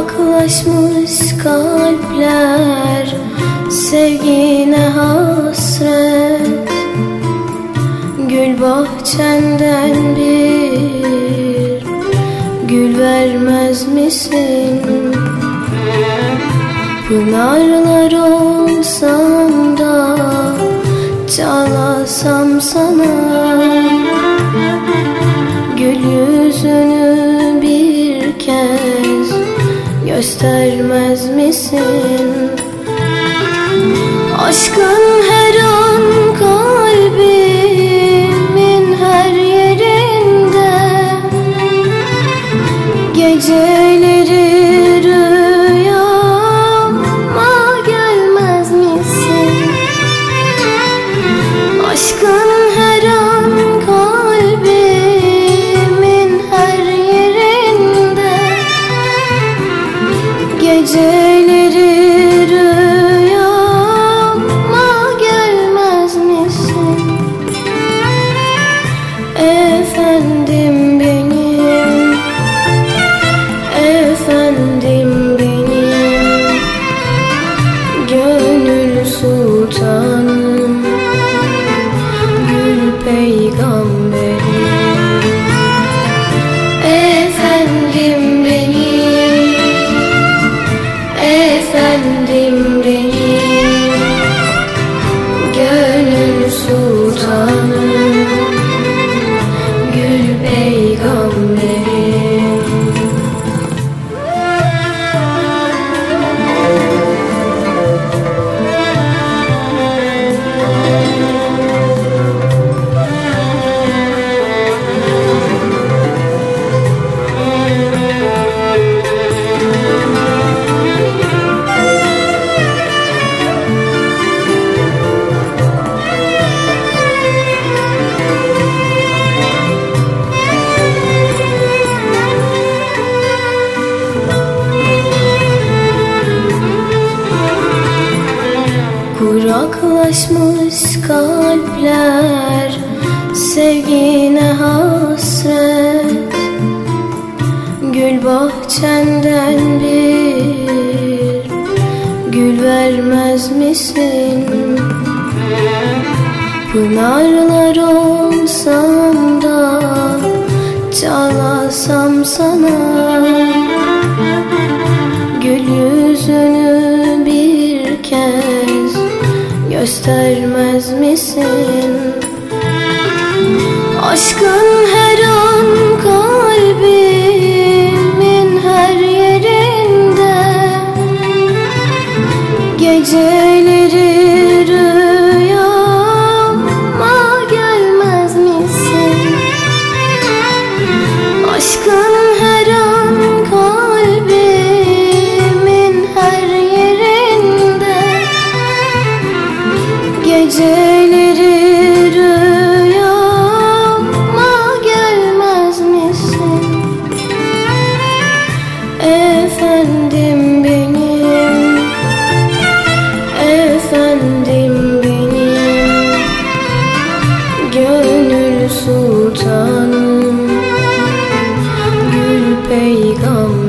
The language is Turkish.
Kuraklaşmış kalpler Sevgine hasret Gül bahçenden bir Gül vermez misin? Pınarlar olsam da Çalasam sana Göstermez misin? Aşkın her an Efendim benim sultanım Gül peygamberim Kuraklaşmış kalpler Sevgine hasret Gül bahçenden bir Gül vermez misin? Pınarlar olsam da Çalasam sana göstermez misin? Aşkın her an kalbimin her yerinde Geceleri Geceleri rüyama gelmez misin? Efendim benim Efendim benim Gönül sultanım Gül peygamber